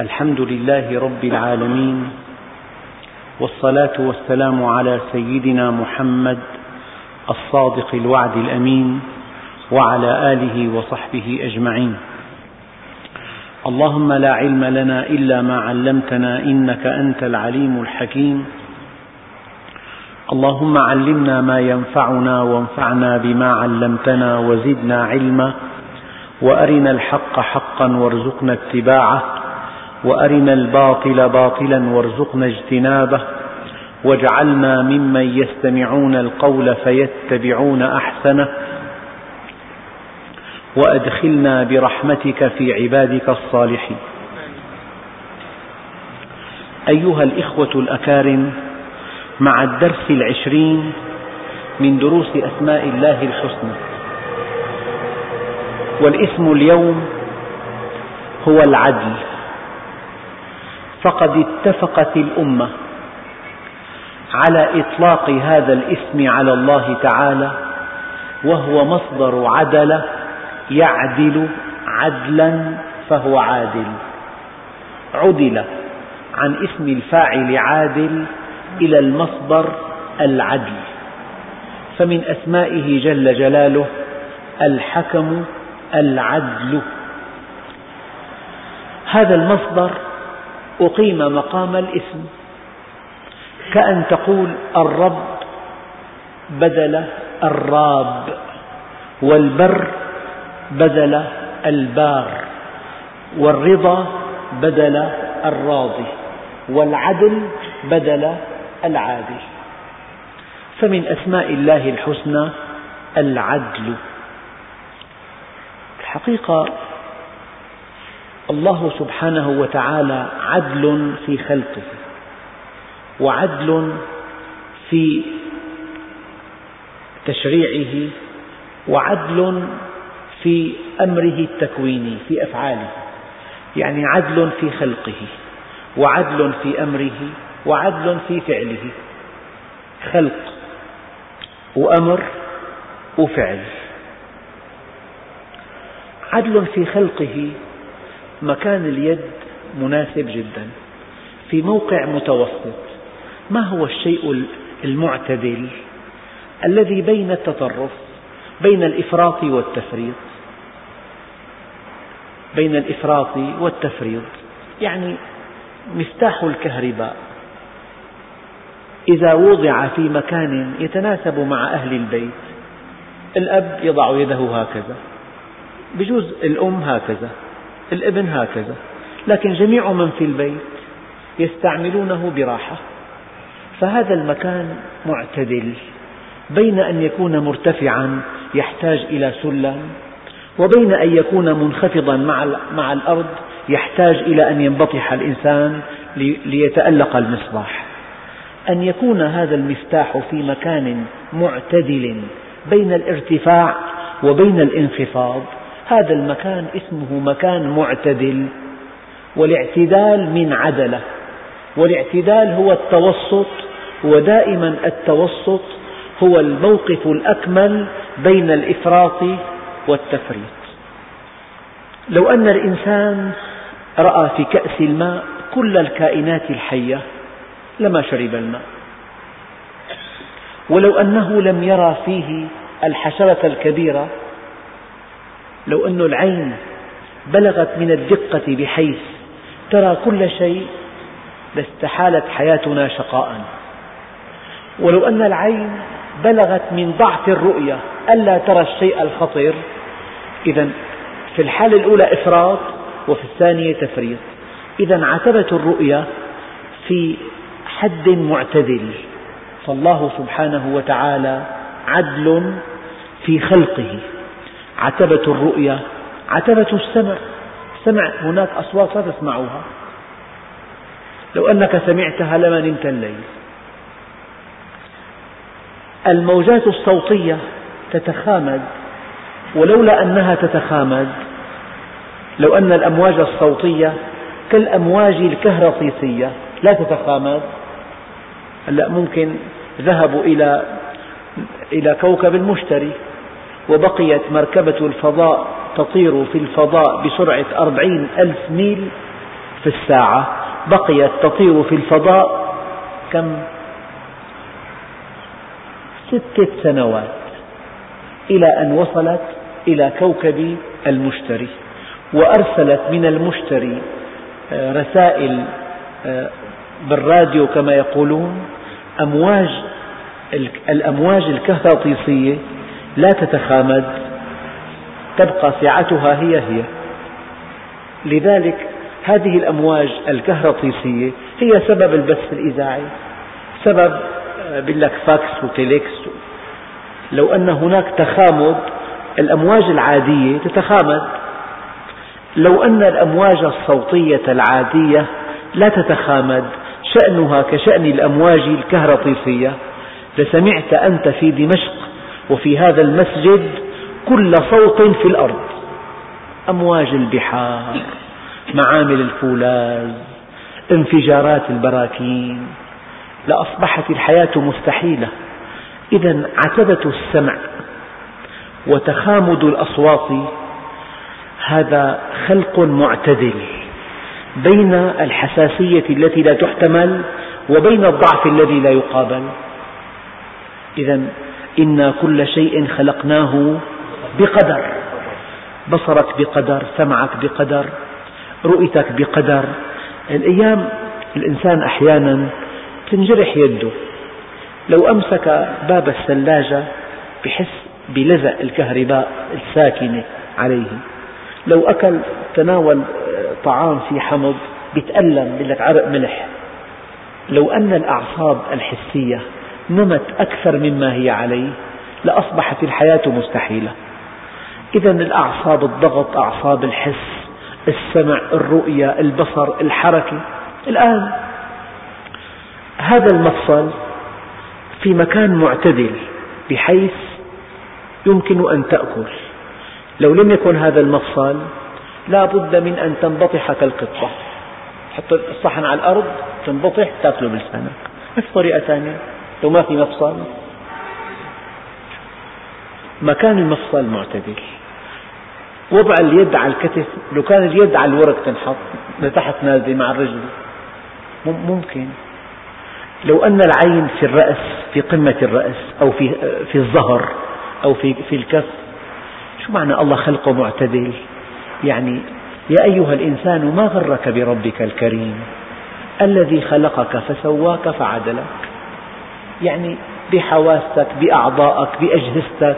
الحمد لله رب العالمين والصلاة والسلام على سيدنا محمد الصادق الوعد الأمين وعلى آله وصحبه أجمعين. اللهم لا علم لنا إلا ما علمتنا إنك أنت العليم الحكيم. اللهم علمنا ما ينفعنا وانفعنا بما علمتنا وزدنا علما وأرنا الحق حقا وارزقنا اتباعه. وأرنا الباطل باطلا وارزقنا اجتنابه واجعلنا ممن يستمعون القول فيتبعون أحسنه وأدخلنا برحمتك في عبادك الصالحين. أيها الإخوة الأكارم مع الدرس العشرين من دروس أسماء الله الحسنى والاسم اليوم هو العدل. فقد اتفقت الأمة على إطلاق هذا الاسم على الله تعالى وهو مصدر عدل يعدل عدلا فهو عادل. عدل عن اسم الفاعل عادل إلى المصدر العدل. فمن أسمائه جل جلاله الحكم العدل. هذا المصدر أقيم مقام الاسم كأن تقول الرب بدل الراب والبر بدل البار والرضا بدل الراضي والعدل بدل العادل فمن أسماء الله الحسنى العدل. الحقيقة الله سبحانه وتعالى عدل في خلقه وعدل في تشريعه وعدل في أمره التكويني في أفعاله يعني عدل في خلقه وعدل في أمره وعدل في فعله خلق وأمر وفعل. عدل في خلقه مكان اليد مناسب جدا في موقع متوسط. ما هو الشيء المعتدل؟ الذي بين التطرف بين الإفراط والتفريط. بين الإفراط والتفريط. يعني مفتاح الكهرباء. إذا وضع في مكان يتناسب مع أهل البيت الأب يضع يده هكذا بجوز الأم هكذا. الابن هكذا. لكن جميع من في البيت يستعملونه براحة. فهذا المكان معتدل بين أن يكون مرتفعا يحتاج إلى سلم وبين أن يكون منخفضا مع الأرض يحتاج إلى أن ينبطح الإنسان ليتألق المصباح. أن يكون هذا المفتاح في مكان معتدل بين الارتفاع وبين الانخفاض هذا المكان اسمه مكان معتدل والاعتدال من عدلة والاعتدال هو التوسط ودائما التوسط هو الموقف الأكمل بين الإفراط والتفريط. لو أن الإنسان رأى في كأس الماء كل الكائنات الحية لما شرب الماء. ولو أنه لم يرى فيه الحشرة الكبيرة لو أن العين بلغت من الدقة بحيث ترى كل شيء لاستحالت حياتنا شقاء. ولو أن العين بلغت من ضعف الرؤية ألا ترى الشيء الخطر إذا في الحالة الأولى إفراط وفي الثانية تفريط. إذا عتبة الرؤية في حد معتدل. فالله سبحانه وتعالى عدل في خلقه. عتبة الرؤية عتبة السمع. سمع هناك أصوات لا تسمعها. لو أنك سمعتها لما نمت الليل. الموجات الصوتية تتخامد. ولولا أنها تتخامد لو أن الأمواج الصوتية كالأمواج الكهرطيسية لا تتخامد. هلأ ممكن ذهبوا إلى إلى كوكب المشتري. وبقيت مركبة الفضاء تطير في الفضاء بسرعة أربعين ألف ميل في الساعة. بقيت تطير في الفضاء كم؟ ستة سنوات إلى أن وصلت إلى كوكب المشتري وأرسلت من المشتري آه، رسائل آه، بالراديو كما يقولون أمواج الأمواج الكهرطيسية لا تتخامد. تبقى سعتها هي هي. لذلك هذه الأمواج الكهرطيسية هي سبب البث الإذاعي. سبب آه، لك فاكس وتيليكس. لو أن هناك تخامد الأمواج العادية تتخامد. لو أن الأمواج الصوتية العادية لا تتخامد شأنها كشأن الأمواج الكهرطيسية. لسمعت أنت في دمشق وفي هذا المسجد كل صوت في الأرض. أمواج البحار معامل الفولاذ انفجارات البراكين. لأصبحت الحياة مستحيلة. إذا عتبة السمع وتخامد الأصوات. هذا خلق معتدل بين الحساسية التي لا تحتمل وبين الضعف الذي لا يقابل. إذا إنا كل شيء خلقناه بقدر. بصرك بقدر سمعك بقدر رؤيتك بقدر. الأيام الإنسان أحيانا تنجرح يده. لو أمسك باب الثلاجة بحس بلزق الكهرباء الساكنة عليه. لو أكل تناول طعام في حمض بيتألم لك عرق ملح. لو أن الأعصاب الحسية نمت أكثر مما هي عليه لأصبحت الحياة مستحيلة. إذا الأعصاب الضغط أعصاب الحس السمع الرؤية البصر الحركة الآن هذا المفصل في مكان معتدل بحيث يمكن أن تأكل. لو لم يكن هذا المفصل لا بد من أن تنبطح كالقطة. تحط الصحن على الأرض تنبطح تأكله بلسانك ما في طريقة ثانية لو ما في مفصل. مكان المفصل معتدل. وضع اليد على الكتف. لو كان اليد على الورق تنحط لتحت نازلة مع الرجل. ممكن. لو أن العين في الرأس في قمة الرأس أو في في الظهر أو في في الكف. شو معنى الله خلقه معتدل؟ يعني يا أيها الإنسان ما غرك بربك الكريم؟ الذي خلقك فسواك فعدلك. يعني بحواسك بأعضائك بأجهزتك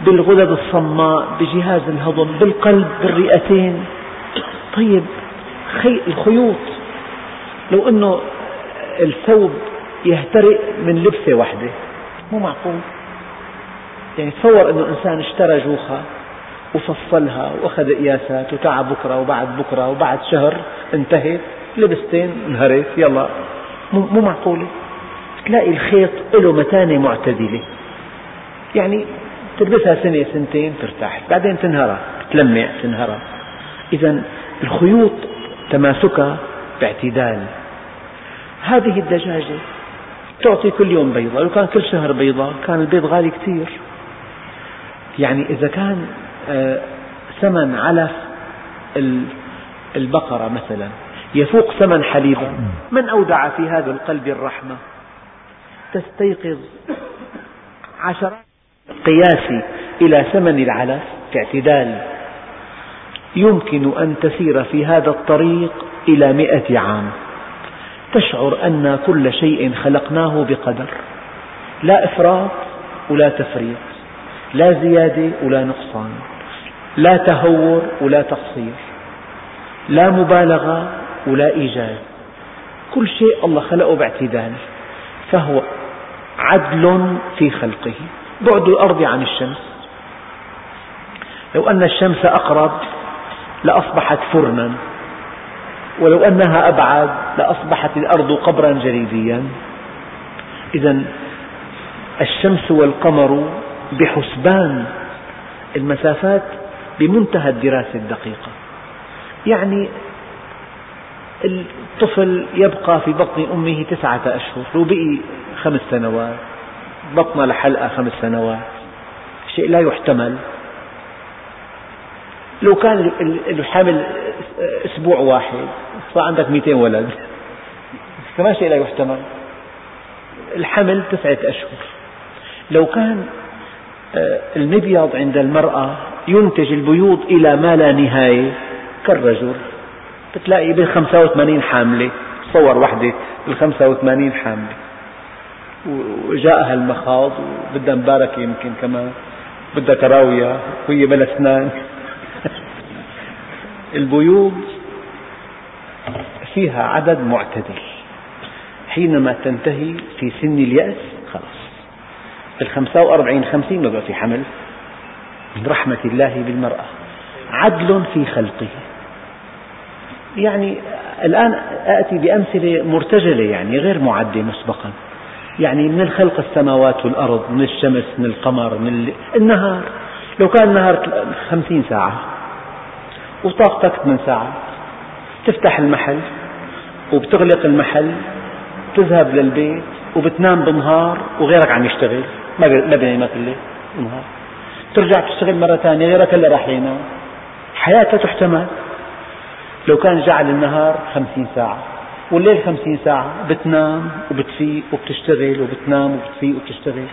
بالغدد الصماء بجهاز الهضم بالقلب بالرئتين. طيب الخيوط. لو أنه الثوب يهترئ من لبسة واحدة مو معقول؟ يعني تصور أنه إنسان اشترى جوخة وفصلها وأخذ قياسات وتعب بكرة وبعد بكرة وبعد شهر انتهت لبستين انهرت يلا. مو معقولة؟ تلاقي الخيط له متانة معتدلة. يعني تلبسها سنة سنتين ترتاح. بعدين تنهرى تلمع تنهرى إذا الخيوط تماسكها باعتدال. هذه الدجاجة تعطي كل يوم بيضة. لو كان كل شهر بيضة كان البيض غالي كثير يعني إذا كان آه، ثمن علف البقرة مثلا يفوق ثمن حليبها من أودع في هذا القلب الرحمة؟ تستيقظ عشرات قياسي إلى ثمن العلف كاعتدال. يمكن أن تسير في هذا الطريق إلى مئة عام. تشعر أن كل شيء خلقناه بقدر. لا إفراط ولا تفريط. لا زيادة ولا نقصان. لا تهور ولا تقصير. لا مبالغة ولا إيجاز. كل شيء الله خلقه باعتدال. فهو عدل في خلقه. بعد الأرض عن الشمس. لو أن الشمس أقرب لأصبحت فرنا. ولو أنها أبعد لأصبحت الأرض قبرا جليديا. إذا الشمس والقمر بحسبان المسافات بمنتهى الدراسة الدقيقة. يعني الطفل يبقى في بطن أمه تسعة أشهر لو بقي خمس سنوات بطن لحلقة خمس سنوات شيء لا يحتمل. لو كان الحمل أسبوع واحد صار عندك 200 ولد. كمان شيء لا يحتمل. الحمل تسعة أشهر. لو كان آه، المبيض عند المرأة ينتج البيوض إلى ما لا نهاية كالرجل. بتلاقي بال 85 حاملة تصور وحدة بال 85 حاملة. وجاءها المخاض وبدها مباركة يمكن كمان. بدها كراوية وهي بلا أسنان. البيوض فيها عدد معتدل. حينما تنتهي في سن اليأس خلاص. الخمسة وأربعين خمسين ما بقى في حمل. من رحمة الله بالمرأة. عدل في خلقه. يعني الآن آتي بأمثلة مرتجلة يعني غير معدة مسبقا. يعني من الخلق السماوات والأرض من الشمس من القمر من النهار. لو كان النهار خمسين ساعة وطاقتك ثمان ساعات تفتح المحل وبتغلق المحل تذهب للبيت وبتنام بالنهار وغيرك عم يشتغل ما بينامك الليل بالنهار ترجع تشتغل مرة ثانية غيرك اللي راح ينام. حياة لا تحتمل. لو كان جعل النهار خمسين ساعة والليل خمسين ساعة بتنام وبتفيق وبتشتغل وبتنام وبتفيق وبتشتغل.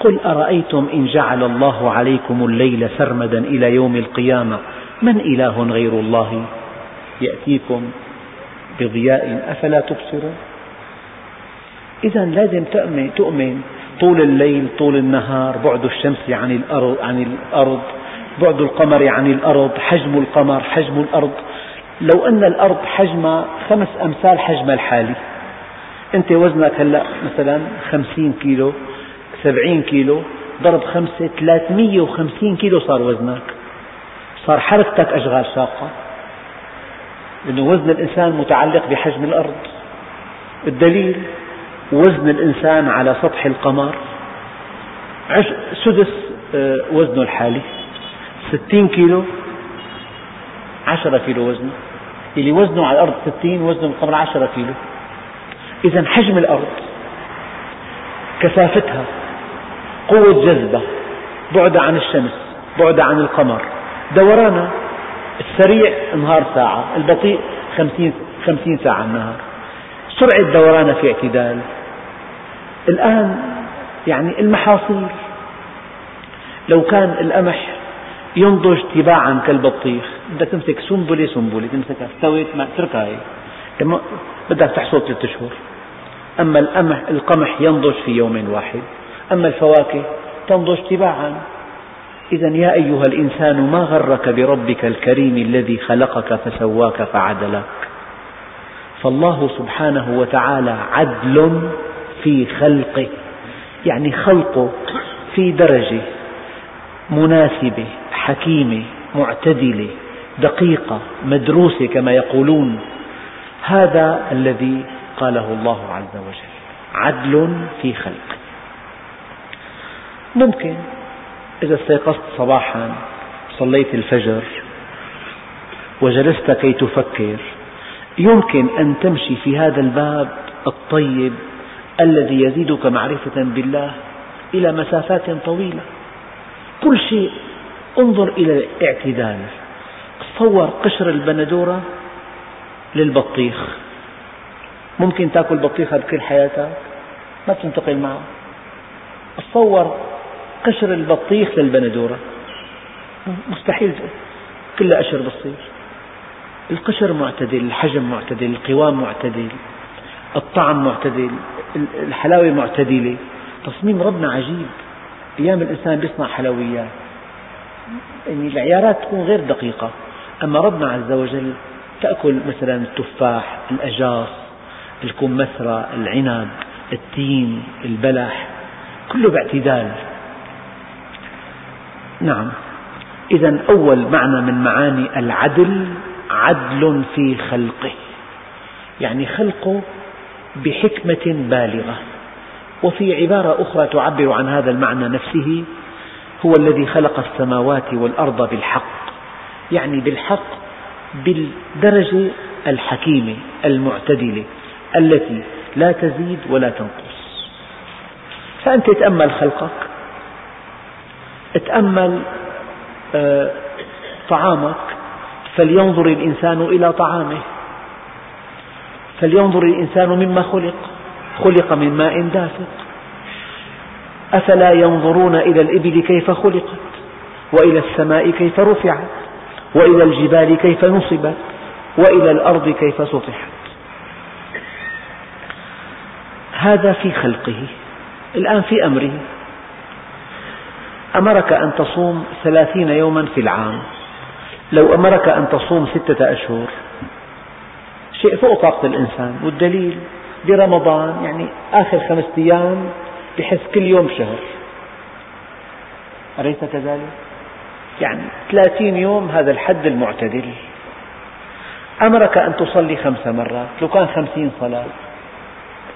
قل أرأيتم إن جعل الله عليكم الليل سرمدا إلى يوم القيامة؟ من إله غير الله؟ يأتيكم بضياء أفلا تبصرون؟ إذا لازم تؤمن, تؤمن طول الليل طول النهار بعد الشمس عن الأرض, عن الأرض بعد القمر عن الأرض حجم القمر حجم الأرض. لو أن الأرض حجمها خمس أمثال حجمها الحالي. أنت وزنك هلأ مثلا خمسين كيلو سبعين كيلو ضرب خمسة ثلاثمية وخمسين كيلو صار وزنك. صار حركتك أشغال شاقة لأن وزن الإنسان متعلق بحجم الأرض. الدليل وزن الإنسان على سطح القمر. سدس آه، وزنه الحالي. ستين كيلو عشرة كيلو وزنه اللي وزنه على الأرض ستين وزنه بالقمر عشرة كيلو. إذا حجم الأرض كثافتها قوة جذبة بعد عن الشمس بعد عن القمر. دورانها السريع نهار ساعة البطيء خمسين, خمسين ساعة النهار. سرعة دورانها في اعتدال. الآن يعني المحاصيل. لو كان القمح ينضج تباعا كالبطيخ. بدك تمسك سنبلة سنبلة. تمسكها استوت ما اتركها هي بدك تحصد ثلاثة أشهر. أما القمح, القمح ينضج في يوم واحد. أما الفواكه تنضج تباعا. إذا يا أيها الإنسان ما غرك بربك الكريم الذي خلقك فسواك فعدلك؟ فالله سبحانه وتعالى عدل في خلقه. يعني خلقه في درجة مناسبة. حكيمة معتدلة دقيقة مدروسة كما يقولون. هذا الذي قاله الله عز وجل عدل في خلقه ممكن إذا استيقظت صباحا صليت الفجر وجلست كي تفكر يمكن أن تمشي في هذا الباب الطيب الذي يزيدك معرفة بالله إلى مسافات طويلة. كل شيء انظر إلى الاعتدال. تصور قشر البندورة للبطيخ. ممكن تأكل بطيخة بكل حياتك؟ ما تنتقل معه. تصور قشر البطيخ للبندورة. مستحيل. كلها قشر بصير القشر معتدل الحجم معتدل القوام معتدل الطعم معتدل الحلاوة معتدلة. تصميم ربنا عجيب. أيام الإنسان يصنع حلويات. يعني العيارات تكون غير دقيقة. أما ربنا عز وجل تأكل مثلا التفاح الأجاص الكمثرى العنب التين البلح كله باعتدال. نعم. إذا أول معنى من معاني العدل عدل في خلقه. يعني خلقه بحكمة بالغة. وفي عبارة أخرى تعبر عن هذا المعنى نفسه هو الذي خلق السماوات والأرض بالحق. يعني بالحق بالدرجة الحكيمة المعتدلة التي لا تزيد ولا تنقص. فأنت تأمل خلقك تأمل آه، طعامك فلينظر الإنسان إلى طعامه فلينظر الإنسان مما خلق. خلق من ماء دافق أفلا ينظرون إلى الإبل كيف خلقت؟ وإلى السماء كيف رفعت؟ وإلى الجبال كيف نصبت؟ وإلى الأرض كيف سطحت؟ هذا في خلقه الآن في أمره. أمرك أن تصوم ثلاثين يوما في العام. لو أمرك أن تصوم ستة أشهر شيء فوق طاقة الإنسان. والدليل برمضان يعني آخر خمسة أيام بحس كل يوم شهر. أليس كذلك؟ يعني ثلاثين يوم هذا الحد المعتدل. أمرك أن تصلي خمس مرات لو كان خمسين صلاة.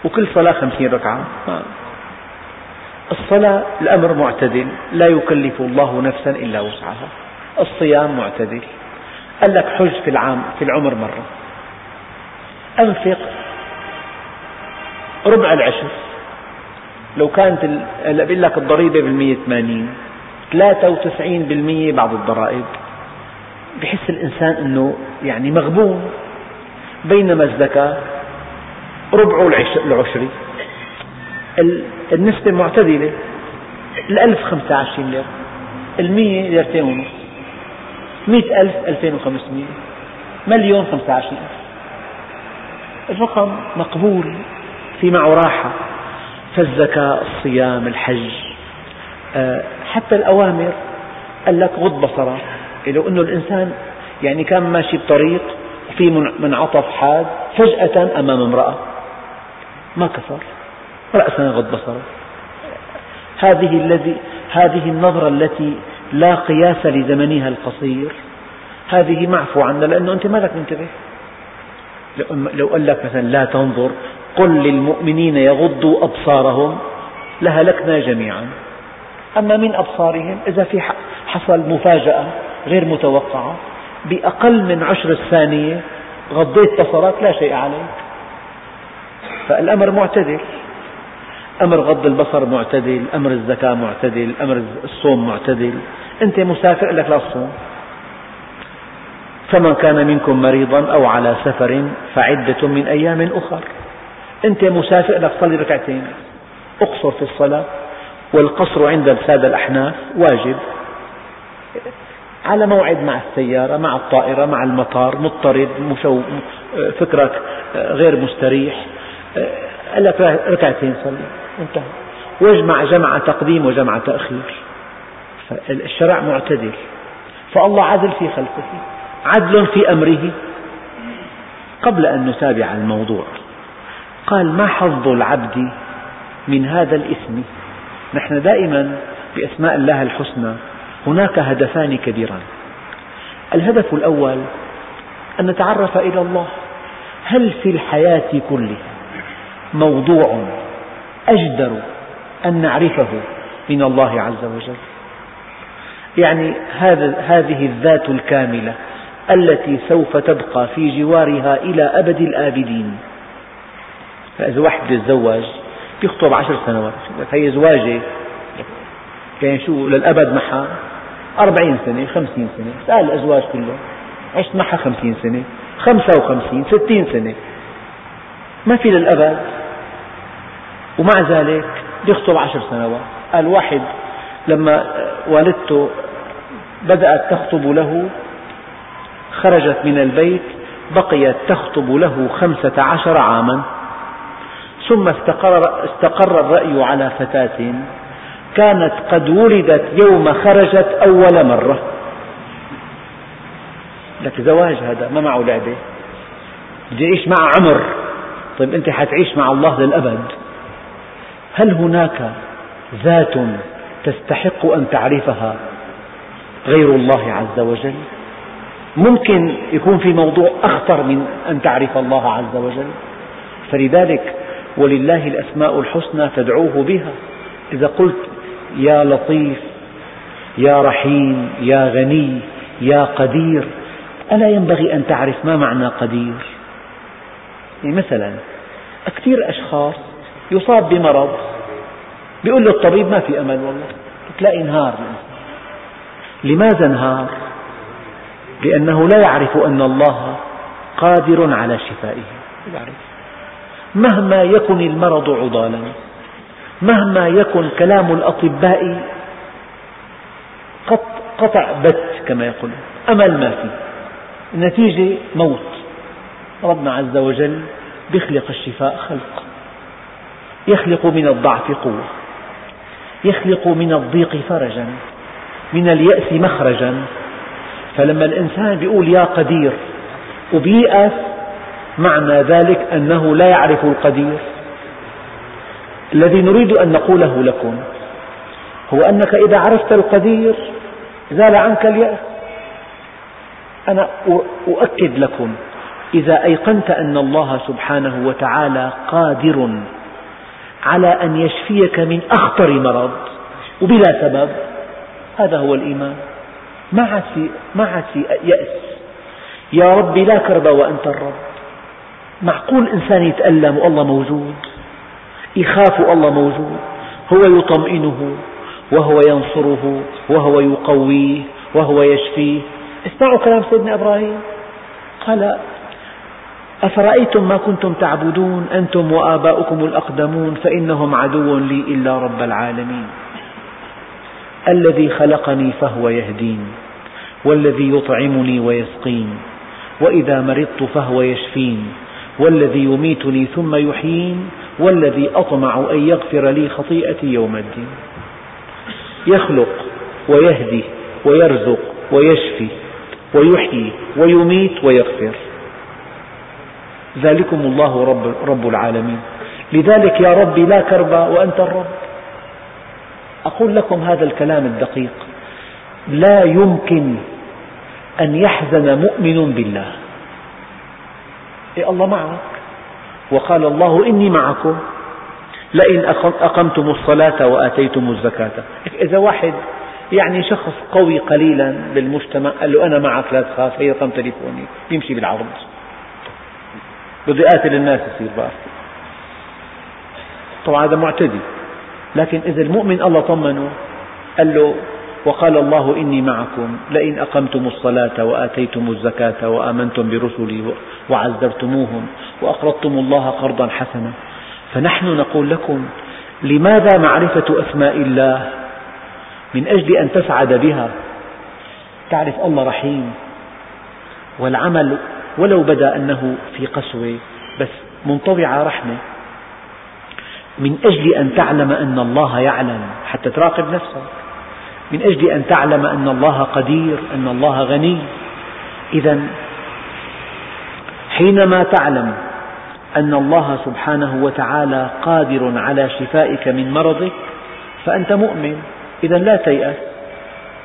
وكل صلاة خمسين ركعة. الصلاة الأمر معتدل لا يكلف الله نفسا إلا وسعها. الصيام معتدل. قال لك حج في العام في العمر مرة. أنفق ربع العشر. لو كانت بقول لك الضريبة بالمية ثمانين ثلاثة وتسعين بالمية بعض الضرائب. بحس الإنسان أنه يعني مغبون. بينما الزكاة ربع العشري. النسبة معتدلة. الألف خمسة عشرين ليرة. المية ليرتين ونص. مئة ألف ألفين وخمسمية. مليون خمسة عشرين الرقم مقبول في معه راحة فالزكاة الصيام الحج. آه، حتى الأوامر قال لك غض بصرك لو أنه الإنسان يعني كان ماشي بطريق في منعطف حاد فجأة أمام امرأة ما كفر رأسا غض بصره. هذه الذي هذه النظرة التي لا قياس لزمنها القصير. هذه معفو عنها لأنه أنت مالك منتبه لو قال لك مثلا لا تنظر قل للمؤمنين يغضوا أبصارهم لهلكنا جميعا. أما من أبصارهم؟ إذا في حصل مفاجأة غير متوقعة بأقل من عشر الثانية غضيت بصرك لا شيء عليك. فالأمر معتدل. أمر غض البصر معتدل أمر الزكاة معتدل أمر الصوم معتدل. أنت مسافر لك لا تصوم. فمن كان منكم مريضا أو على سفر فعدة من أيام أخر. أنت مسافر لك صلي ركعتين. اقصر في الصلاة والقصر عند السادة الأحناف واجب. على موعد مع السيارة مع الطائرة مع المطار مضطرد مشو فكرك غير مستريح. قال لك ركعتين صلي. انتهى. واجمع جمع تقديم وجمع تأخير. الشرع معتدل. فالله عدل في خلقه عدل في أمره. قبل أن نتابع الموضوع. قال ما حظ العبد من هذا الإثم؟ نحن دائما بأسماء الله الحسنى هناك هدفان كبيران. الهدف الأول أن نتعرف إلى الله. هل في الحياة كلها موضوع أجدر أن نعرفه من الله عز وجل؟ يعني هذه الذات الكاملة التي سوف تبقى في جوارها إلى أبد الآبدين. فإذا واحد يتزوج يخطب عشر سنوات هي زواجة يعني شو للأبد معها أربعين سنة خمسين سنة سأل الأزواج كلهم عشت معها خمسين سنة خمسة وخمسين ستين سنة. ما في للأبد. ومع ذلك يخطب عشر سنوات. قال واحد لما والدته بدأت تخطب له خرجت من البيت بقيت تخطب له خمسة عشر عاما. ثم استقر, استقر الرأي على فتاة كانت قد ولدت يوم خرجت أول مرة. لك زواج هذا ما معه لعبة. بدي أعيش مع عمر. طيب أنت حتعيش مع الله للأبد. هل هناك ذات تستحق أن تعرفها غير الله عز وجل؟ ممكن يكون في موضوع أخطر من أن تعرف الله عز وجل. فلذلك ولله الأسماء الحسنى فادعوه بها. إذا قلت يا لطيف يا رحيم يا غني يا قدير ألا ينبغي أن تعرف ما معنى قدير؟ يعني مثلا كثير أشخاص يصاب بمرض بيقول له الطبيب ما في أمل والله تلاقي انهار لماذا انهار؟ لأنه لا يعرف أن الله قادر على شفائه. يعرف. مهما يكن المرض عضالا مهما يكن كلام الأطباء قطع بت كما يقول أمل ما فيه. النتيجة موت. ربنا عز وجل يخلق الشفاء خلق. يخلق من الضعف قوة. يخلق من الضيق فرجا. من اليأس مخرجا. فلما الإنسان يقول يا قدير وبيأس معنى ذلك أنه لا يعرف القدير. الذي نريد أن نقوله لكم هو أنك إذا عرفت القدير زال عنك اليأس. أنا أؤكد لكم إذا أيقنت أن الله سبحانه وتعالى قادر على أن يشفيك من أخطر مرض وبلا سبب هذا هو الإيمان. ما عاد في يأس. يا ربي لا كرب وأنت الرب. معقول إنسان يتألم والله موجود يخاف الله موجود هو يطمئنه وهو ينصره وهو يقويه وهو يشفيه. اسمعوا كلام سيدنا إبراهيم. قال أفرأيتم ما كنتم تعبدون؟ أنتم وآباؤكم الأقدمون فإنهم عدو لي إلا رب العالمين. الذي خلقني فهو يهدين والذي يطعمني ويسقين وإذا مرضت فهو يشفين. والذي يميتني ثم يحيين والذي أطمع أن يغفر لي خطيئتي يوم الدين. يخلق ويهدي ويرزق ويشفي ويحيي ويميت ويغفر. ذلكم الله رب, رب العالمين. لذلك يا ربي لا كرب وأنت الرب. أقول لكم هذا الكلام الدقيق. لا يمكن أن يحزن مؤمن بالله. إيه الله معك وقال الله إني معكم. لئن أقمتم الصلاة وآتيتم الزكاة. إذا واحد يعني شخص قوي قليلا بالمجتمع قال له أنا معك لا تخاف هي رقم تليفوني يمشي بالعرض. بده يقاتل الناس يصير بقى. طبعا هذا معتدي. لكن إذا المؤمن الله طمنه قال له وقال الله إني معكم لئن أقمتم الصلاة وآتيتم الزكاة وآمنتم برسلي وعزرتموهم وأقرضتم الله قرضا حسنا. فنحن نقول لكم لماذا معرفة أسماء الله؟ من أجل أن تسعد بها. تعرف الله رحيم والعمل ولو بدا أنه في قسوة بس منطبعة رحمة. من أجل أن تعلم أن الله يعلم حتى تراقب نفسك. من أجل أن تعلم أن الله قدير أن الله غني. إذا حينما تعلم أن الله سبحانه وتعالى قادر على شفائك من مرضك فأنت مؤمن. إذا لا تيأس.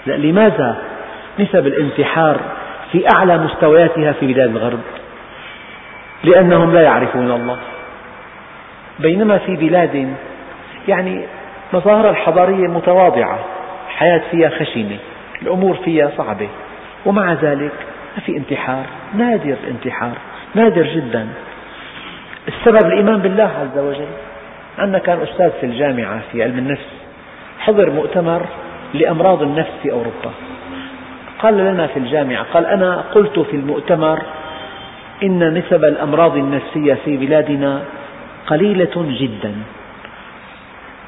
لماذا؟ نسب الانتحار في أعلى مستوياتها في بلاد الغرب. لأنهم لا يعرفون الله. بينما في بلاد يعني مظاهر الحضارية متواضعة. الحياة فيها خشنة الأمور فيها صعبة ومع ذلك ما في انتحار نادر الانتحار نادر جدا. السبب الإيمان بالله عز وجل عندنا كان أستاذ في الجامعة في علم النفس حضر مؤتمر لأمراض النفس في أوروبا. قال لنا في الجامعة قال أنا قلت في المؤتمر إن نسب الأمراض النفسية في بلادنا قليلة جدا.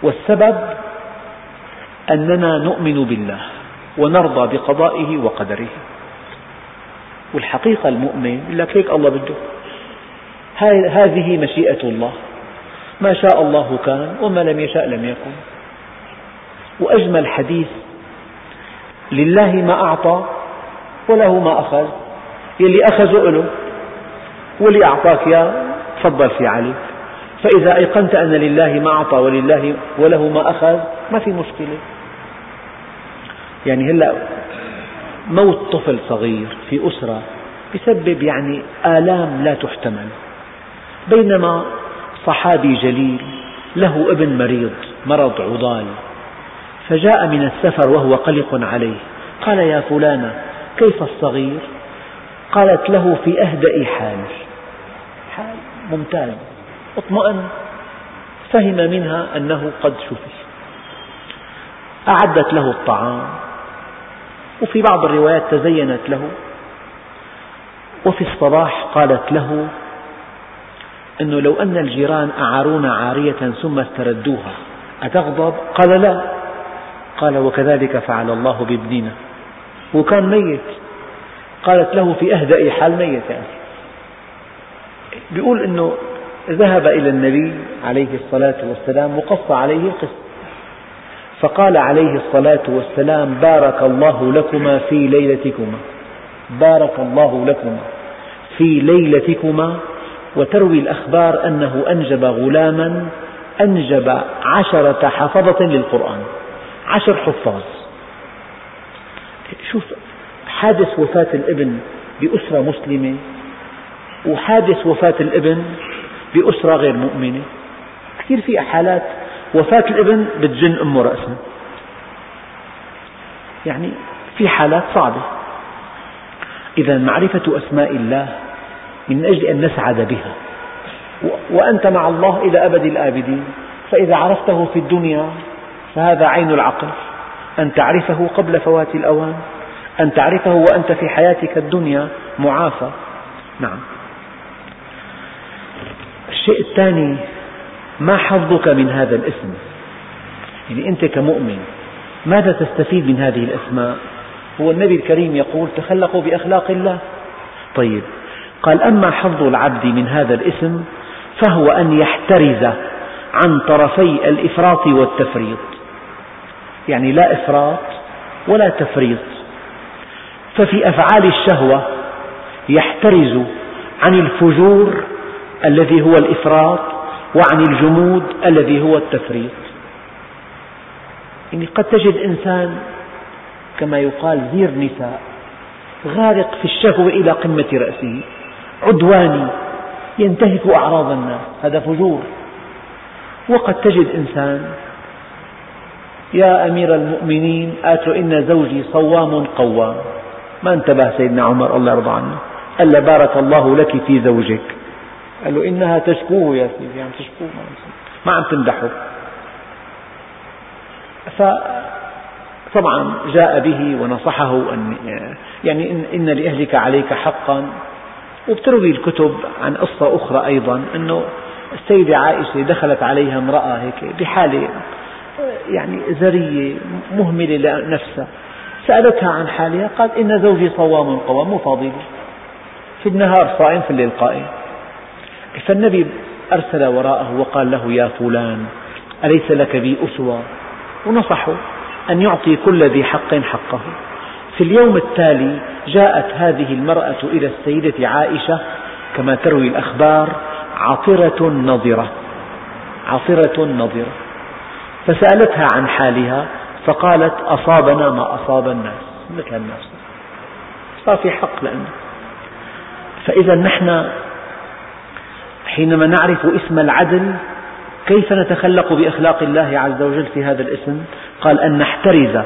والسبب أننا نؤمن بالله ونرضى بقضائه وقدره. والحقيقة المؤمن يقول لك هيك الله بده. هذه مشيئة الله. ما شاء الله كان وما لم يشاء لم يكن. وأجمل حديث لله ما أعطى وله ما أخذ. يلي أخذه له واللي أعطاك إياه تفضل في عليك فإذا أيقنت أن لله ما أعطى ولله وله ما أخذ ما في مشكلة. يعني هلا موت طفل صغير في أسرة يسبب يعني آلام لا تحتمل. بينما صحابي جليل له ابن مريض مرض عضال فجاء من السفر وهو قلق عليه. قال يا فلانة كيف الصغير؟ قالت له في أهدأ حال. حال ممتاز. اطمأن فهم منها أنه قد شفي. أعدت له الطعام. وفي بعض الروايات تزينت له. وفي الصباح قالت له أنه لو أن الجيران أعارونا عارية ثم استردوها أتغضب؟ قال لا. قال وكذلك فعل الله بابننا. وكان ميت. قالت له في أهدأ حال ميت يعني. بيقول أنه ذهب إلى النبي عليه الصلاة والسلام وقص عليه القصة. فقال عليه الصلاة والسلام بارك الله لكما في ليلتكما. بارك الله لكما في ليلتكما. وتروي الأخبار أنه أنجب غلاما أنجب عشرة حفظة للقرآن عشر حفاظ. شوف حادث وفاة الابن بأسرة مسلمة وحادث وفاة الابن بأسرة غير مؤمنة. كثير في حالات وفاة الابن بتجن أمه رأسا يعني في حالات صعبة. إذا معرفة أسماء الله من أجل أن نسعد بها. وأنت مع الله إلى أبد الآبدين. فإذا عرفته في الدنيا فهذا عين العقل. أن تعرفه قبل فوات الأوان. أن تعرفه وأنت في حياتك الدنيا معافى. نعم. الشيء الثاني ما حظك من هذا الاسم؟ يعني أنت كمؤمن ماذا تستفيد من هذه الأسماء؟ هو النبي الكريم يقول تخلقوا بأخلاق الله. طيب قال أما حظ العبد من هذا الاسم فهو أن يحترز عن طرفي الإفراط والتفريط. يعني لا إفراط ولا تفريط. ففي أفعال الشهوة يحترز عن الفجور الذي هو الإفراط وعن الجمود الذي هو التفريط. يعني قد تجد إنسان كما يقال زير نساء غارق في الشهوة إلى قمة رأسه عدواني ينتهك أعراض الناس هذا فجور. وقد تجد إنسان يا أمير المؤمنين آت إن زوجي صوام قوام. ما انتبه سيدنا عمر الله يرضى عنه. قال بارك الله لك في زوجك. قال له إنها تشكوه يا سيدي عم تشكوه ما عم تمدحه. فطبعا جاء به ونصحه أن يعني إن, إن لأهلك عليك حقا. وبتروي الكتب عن قصة أخرى أيضا أنه السيدة عائشة دخلت عليها امرأة هيك بحالة يعني زرية مهملة لنفسها. سألتها عن حالها قالت إن زوجي صوام قوام مو فاضي في النهار صائم في الليل قائم. فالنبي أرسل وراءه وقال له يا فلان أليس لك بي أسوة? ونصحه أن يعطي كل ذي حق حقه. في اليوم التالي جاءت هذه المرأة إلى السيدة عائشة كما تروي الأخبار عطرة نضرة عطرة نضرة فسألتها عن حالها فقالت أصابنا ما أصاب الناس. مثل الناس. صار في حق لأنه. فإذا نحن حينما نعرف اسم العدل كيف نتخلق بأخلاق الله عز وجل في هذا الاسم؟ قال أن نحترز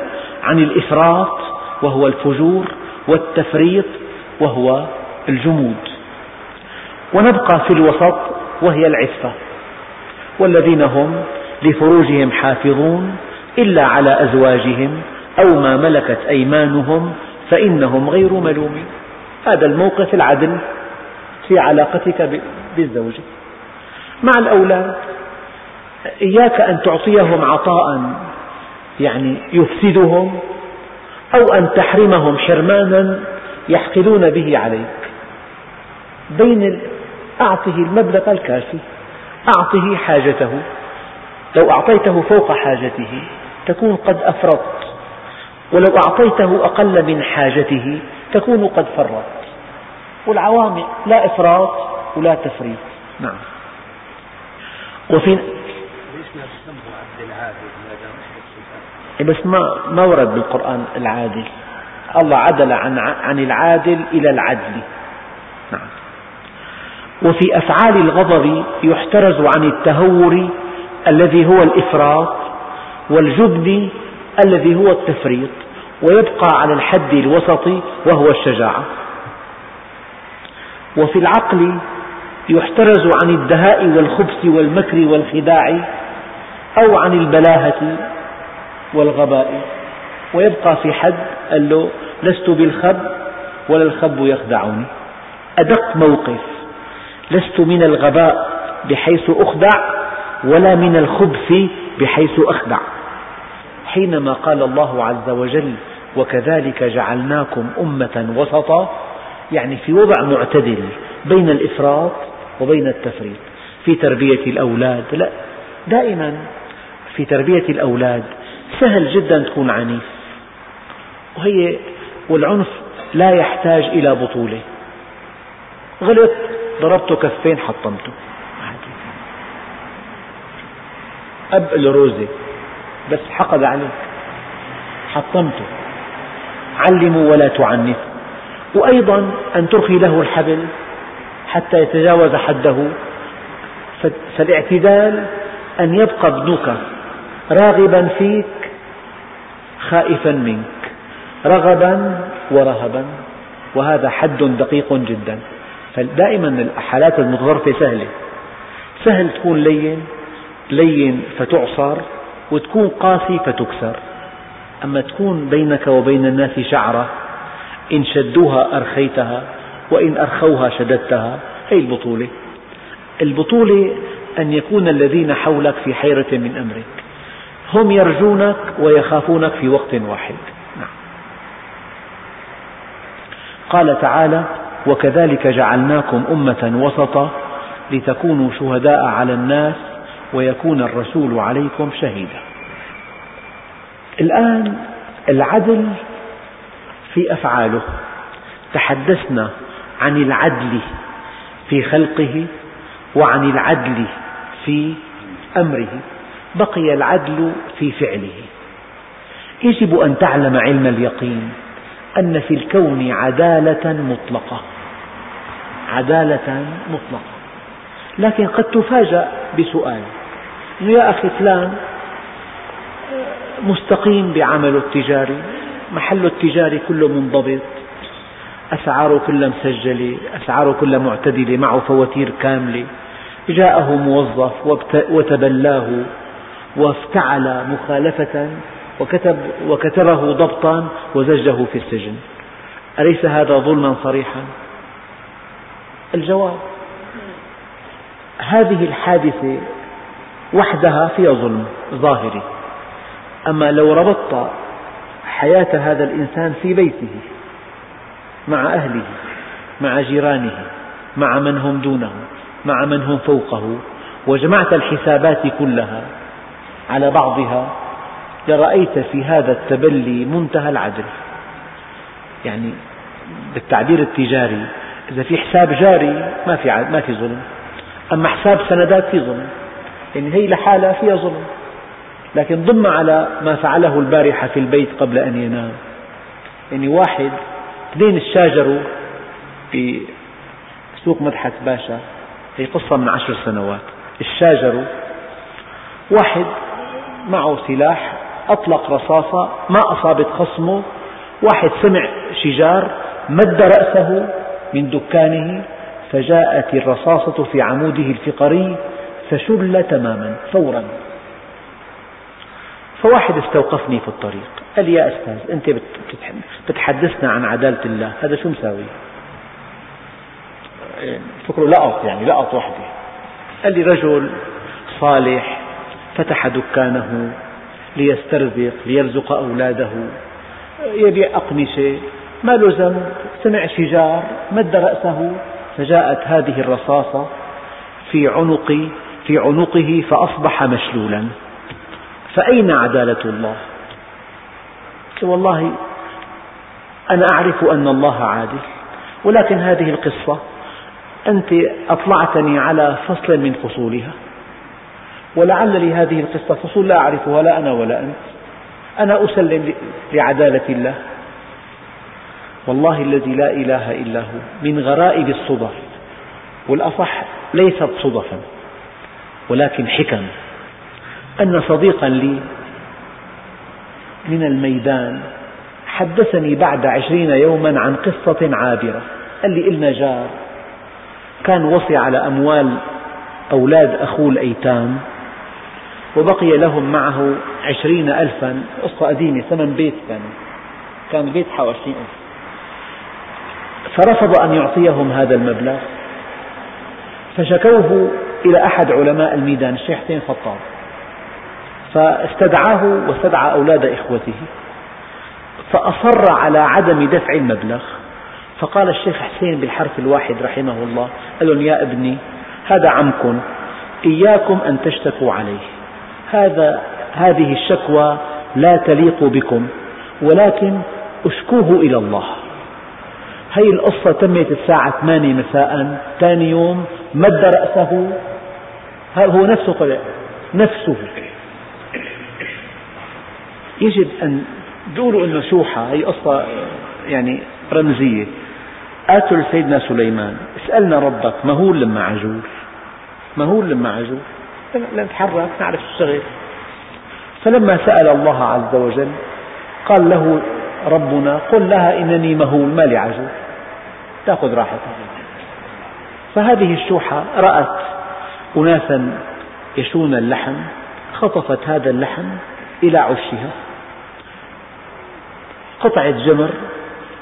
عن الإفراط وهو الفجور والتفريط وهو الجمود. ونبقى في الوسط وهي العفة. والذين هم لفروجهم حافظون إلا على أزواجهم أو ما ملكت أيمانهم فإنهم غير ملومين. هذا الموقف العدل. في علاقتك بالزوجة مع الأولاد إياك أن تعطيهم عطاء يعني يفسدهم أو أن تحرمهم حرمانا يحقدون به عليك. بين أعطه المبلغ الكافي أعطه حاجته. لو أعطيته فوق حاجته تكون قد أفرطت ولو أعطيته أقل من حاجته تكون قد فرطت. والعوامل لا إفراط ولا تفريط. نعم. وفي بس ما ما ورد بالقرآن العادل. الله عدل عن عن العادل إلى العدل. نعم. وفي أفعال الغضب يحترز عن التهور الذي هو الإفراط والجبن الذي هو التفريط ويبقى على الحد الوسطي وهو الشجاعة. وفي العقل يحترز عن الدهاء والخبث والمكر والخداع أو عن البلاهة والغباء. ويبقى في حد قال له لست بالخب ولا الخب يخدعني. أدق موقف. لست من الغباء بحيث أخدع ولا من الخبث بحيث أخدع. حينما قال الله عز وجل وكذلك جعلناكم أمة وسطا يعني في وضع معتدل بين الإفراط وبين التفريط. في تربية الأولاد لا دائما في تربية الأولاد سهل جدا تكون عنيف. وهي والعنف لا يحتاج إلى بطولة. غلط ضربته كفين حطمته. أب الروزة بس حقد عليك. حطمته. علموا ولا تعنفوا. وأيضا أن ترخي له الحبل حتى يتجاوز حده. فالاعتدال أن يبقى ابنك راغبا فيك خائفا منك رغبا ورهبا وهذا حد دقيق جدا. فدائما الحالات المتطرفة سهلة. سهل تكون لين لين فتعصر وتكون قاسي فتكسر. أما تكون بينك وبين الناس شعرة إن شدوها أرخيتها وإن أرخوها شددتها. هي البطولة؟ البطولة أن يكون الذين حولك في حيرة من أمرك. هم يرجونك ويخافونك في وقت واحد. نعم. قال تعالى وكذلك جعلناكم أمة وسطا لتكونوا شهداء على الناس ويكون الرسول عليكم شهيدا. الآن العدل في أفعاله. تحدثنا عن العدل في خلقه وعن العدل في أمره. بقي العدل في فعله. يجب أن تعلم علم اليقين أن في الكون عدالة مطلقة. عدالة مطلقة. لكن قد تفاجأ بسؤال. يا أخي فلان مستقيم بعمله التجاري. محله التجاري كله منضبط. أسعاره كلها مسجلة أسعاره كلها معتدلة معه فواتير كاملة. جاءه موظف وتبلاه وافتعل مخالفة وكتب وكتبه ضبطا وزجه في السجن. أليس هذا ظلما صريحا؟ الجواب. هذه الحادثة وحدها فيها ظلم ظاهري. أما لو ربطت حياة هذا الإنسان في بيته مع أهله مع جيرانه مع من هم دونه مع من هم فوقه. وجمعت الحسابات كلها على بعضها لرأيت في هذا التبلي منتهى العدل. يعني بالتعبير التجاري إذا في حساب جاري ما في ما في ظلم. أما حساب سندات في ظلم. يعني هي لحالها فيها ظلم. لكن ضم على ما فعله البارحة في البيت قبل أن ينام. يعني واحد اثنين الشاجروا في سوق مدحت باشا هي قصة من عشر سنوات. الشاجروا واحد معه سلاح أطلق رصاصة ما أصابت خصمه. واحد سمع شجار مد رأسه من دكانه فجاءت الرصاصة في عموده الفقري فشل تماما فورا. فواحد استوقفني في الطريق. قال لي يا أستاذ أنت بتحدثنا عن عدالة الله. هذا شو مساوي؟ فكره لقط يعني لقط وحده. قال لي رجل صالح فتح دكانه ليسترزق ليرزق أولاده. يبيع أقمشة ما له ذنب سمع شجار مد رأسه. فجاءت هذه الرصاصة في عنق في عنقه فأصبح مشلولا. فأين عدالة الله؟ والله أنا أعرف أن الله عادل ولكن هذه القصة أنت أطلعتني على فصل من فصولها ولعل لهذه القصة فصول لا أعرفها لا أنا ولا أنت. أنا أسلم لعدالة الله. والله الذي لا إله إلا هو من غرائب الصدف والأصح ليست صدفا ولكن حكم أن صديقا لي من الميدان حدثني بعد عشرين يوما عن قصة عابرة. قال لي إلنا جار. كان وصي على أموال أولاد أخوه الأيتام وبقي لهم معه عشرين ألفا. قصة قديمة ثمن بيت كان كان بيت حوالي عشرين ألف. فرفض أن يعطيهم هذا المبلغ. فشكوه إلى أحد علماء الميدان الشيخ حسين خطاب. فاستدعاه واستدعى أولاد إخوته فأصر على عدم دفع المبلغ. فقال الشيخ حسين بالحرف الواحد رحمه الله قال لهم يا ابني هذا عمكم إياكم أن تشتكوا عليه. هذا هذه الشكوى لا تليق بكم ولكن أشكوه إلى الله. هي القصة تمت الساعة 8 مساء ثاني يوم مد رأسه هو نفسه قال نفسه. يجب أن أنه شوحة هي قصة يعني رمزية. آتوا لسيدنا سليمان اسألنا ربك مهول لما عجول مهول لما عجول نتحرك نعرف الشغل. فلما سأل الله عز وجل قال له ربنا قل لها إنني مهول ما لي عجول تأخذ راحتها فهذه الشوحة رأت أناسا يشون اللحم خطفت هذا اللحم إلى عشها. قطعة جمر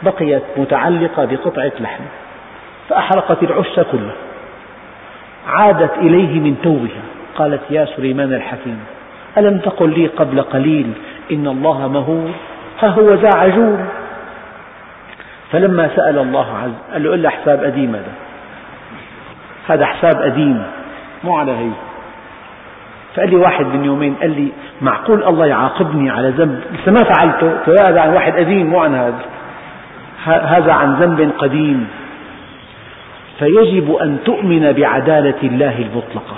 بقيت متعلقة بقطعة لحم فأحرقت العش كله. عادت إليه من توبها قالت يا سليمان الحكيم ألم تقل لي قبل قليل إن الله مهور ها هو ذا عجول. فلما سأل الله عز قال له إلا حساب قديم هذا. هذا حساب قديم مو على هي فقال لي واحد من يومين قال لي معقول الله يعاقبني على ذنب؟ لسه ما فعلته. هذا عن واحد قديم مو عن هذا هذا عن ذنب قديم. فيجب أن تؤمن بعدالة الله المطلقة.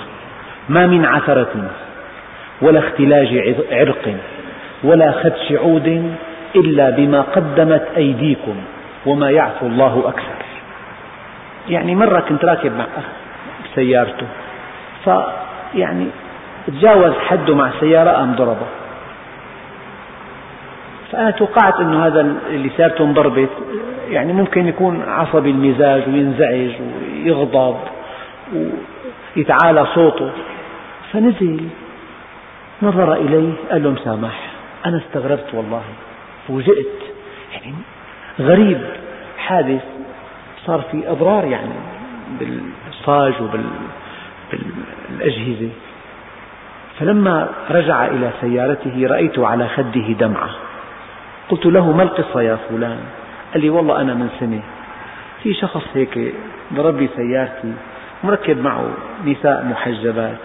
ما من عثرة ولا اختلاج عرق ولا خدش عود إلا بما قدمت أيديكم وما يعفو الله أكثر. يعني مرة كنت راكب مع أخ بسيارته فيعني تجاوز حده مع السيارة قام ضربة. فأنا توقعت أنه هذا اللي سيارته انضربت يعني ممكن يكون عصبي المزاج وينزعج ويغضب ويتعالى صوته. فنزل نظر إليه قال له مسامح أنا استغربت والله فوجئت يعني غريب حادث صار في أضرار يعني بالصاج وبالأجهزة فلما رجع إلى سيارته رأيت على خده دمعة. قلت له ما القصة يا فلان؟ قال لي والله أنا من سنة. في شخص هيك ضرب لي سيارتي مركب معه نساء محجبات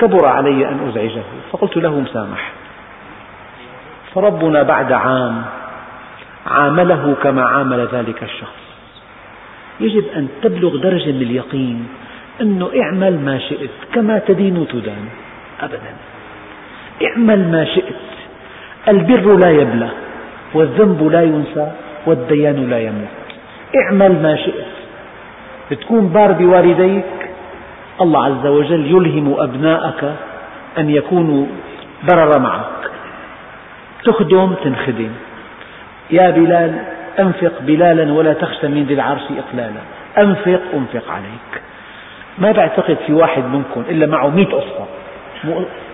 كبر علي أن أزعجه. فقلت له مسامح. فربنا بعد عام عامله كما عامل ذلك الشخص. يجب أن تبلغ درجة من اليقين أنه اعمل ما شئت كما تدين تدان. أبدا. اعمل ما شئت. البر لا يبلى والذنب لا ينسى والديان لا يموت اعمل ما شئت. تكون بار بوالديك الله عز وجل يلهم أبناءك أن يكونوا برر معك. تخدم تنخدم. يا بلال أنفق بلالا ولا تخشى من ذي العرش إقلالا. أنفق أنفق عليك. ما بعتقد في واحد منكم إلا معه مئة قصة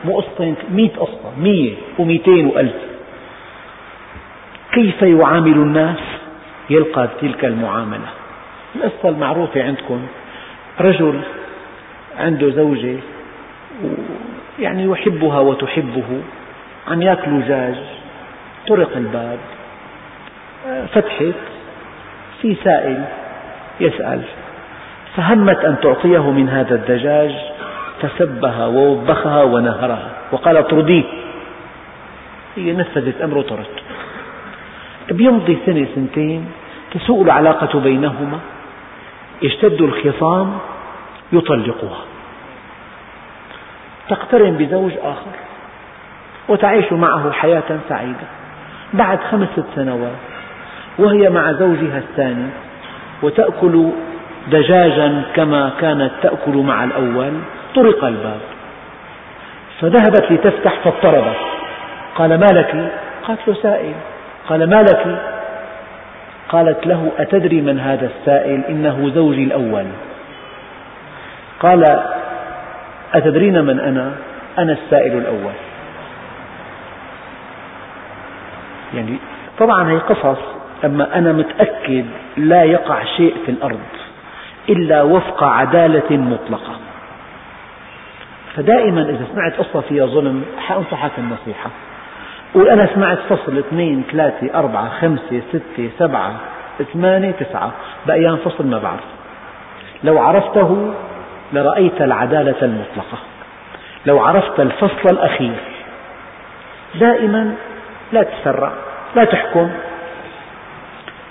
مو قصتين مئة قصة مية ومئتين وألف. كيف يعامل الناس؟ يلقى تلك المعاملة. القصة المعروفة عندكم رجل عنده زوجة يعني يحبها وتحبه عم ياكلوا دجاج طرق الباب فتحت في سائل يسأل فهمت أن تعطيه من هذا الدجاج؟ فسبها ووبخها ونهرها. وقال اطرديه هي نفذت أمره طردته بيمضي سنة سنتين تسوء العلاقة بينهما. يشتد الخصام يطلقها. تقترن بزوج آخر. وتعيش معه حياة سعيدة. بعد خمسة سنوات. وهي مع زوجها الثاني. وتأكل دجاجا كما كانت تأكل مع الأول. طرق الباب. فذهبت لتفتح فاضطربت قال ما لك؟ قالت له سائل. قال ما لك؟ قالت له أتدري من هذا السائل؟ إنه زوجي الأول. قال أتدرين من أنا؟ أنا السائل الأول. يعني طبعا هي قصص أما أنا متأكد لا يقع شيء في الأرض إلا وفق عدالة مطلقة. فدائما إذا سمعت قصة فيها ظلم حأنصحك النصيحة قول أنا سمعت فصل اثنين ثلاثة أربعة خمسة ستة سبعة ثمانية تسعة. بأيام فصل ما بعرف لو عرفته لرأيت العدالة المطلقة. لو عرفت الفصل الأخير. دائما لا تسرع لا تحكم.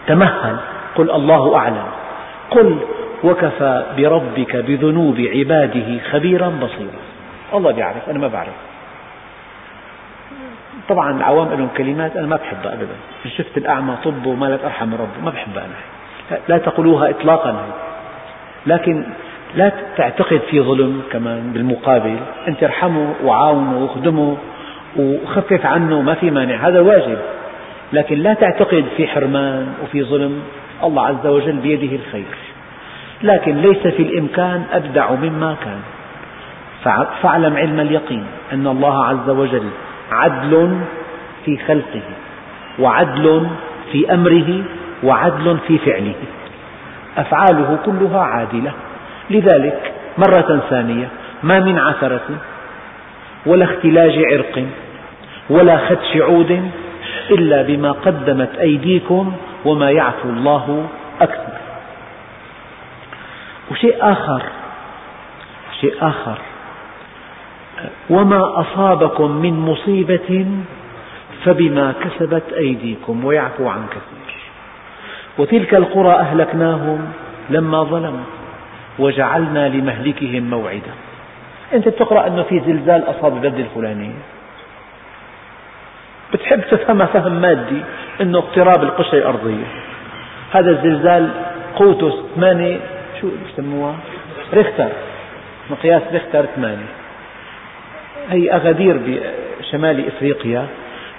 تمهل. قل الله أعلم. قل وكفى بربك بذنوب عباده خبيرا بصيرا. الله بيعرف أنا ما بعرف. طبعا العوام لهم كلمات أنا ما بحبها أبدا. شفت الأعمى طب وما لك أرحم ربه ما بحبها أنا. لا تقولوها إطلاقا. لكن لا تعتقد في ظلم كمان بالمقابل. أنت ارحمه وعاونه واخدمه وخفف عنه ما في مانع. هذا واجب. لكن لا تعتقد في حرمان وفي ظلم. الله عز وجل بيده الخير. لكن ليس في الإمكان أبدع مما كان. فاعلم علم اليقين أن الله عز وجل عدل في خلقه وعدل في أمره وعدل في فعله. أفعاله كلها عادلة. لذلك مرة ثانية ما من عثرة ولا اختلاج عرق ولا خدش عود إلا بما قدمت أيديكم وما يعفو الله أكثر. وشيء آخر شيء آخر. وما أصابكم من مصيبة فبما كسبت أيديكم ويعفو عن كثير. وتلك القرى أهلكناهم لما ظلموا وجعلنا لمهلكهم موعدا. أنت تقرأ أنه في زلزال أصاب البلد الفلاني. بتحب تفهمها فهم مادي أنه اقتراب القشرة الأرضية. هذا الزلزال قوته ثمانية شو بسموها ريختر مقياس ريختر ثمانية. هي أغادير بشمال إفريقيا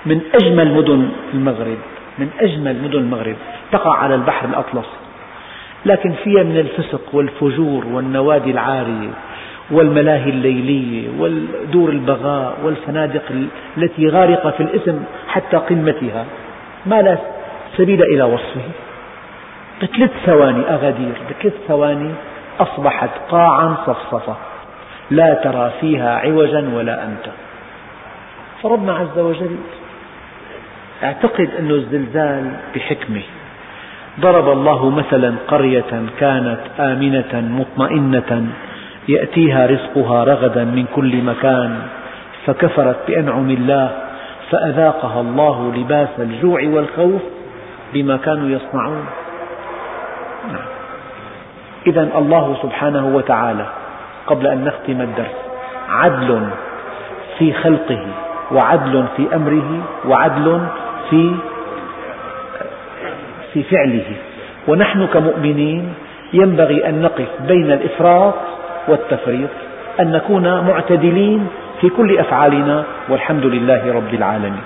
من أجمل مدن المغرب من أجمل مدن المغرب تقع على البحر الأطلسي لكن فيها من الفسق والفجور والنوادي العارية والملاهي الليلية والدور البغاء والفنادق التي غارقة في الإثم حتى قمتها. ما لا سبيل إلى وصفه. بثلاث ثواني أغادير بثلاث ثواني أصبحت قاعا صفصفة. لا ترى فيها عوجا ولا أمتا. فربنا عز وجل اعتقد أن الزلزال بحكمة. ضرب الله مثلا قرية كانت آمنة مطمئنة يأتيها رزقها رغدا من كل مكان فكفرت بأنعم الله فأذاقها الله لباس الجوع والخوف بما كانوا يصنعون. نعم. إذا الله سبحانه وتعالى قبل أن نختم الدرس. عدل في خلقه وعدل في أمره وعدل في في فعله. ونحن كمؤمنين ينبغي أن نقف بين الإفراط والتفريط أن نكون معتدلين في كل أفعالنا والحمد لله رب العالمين.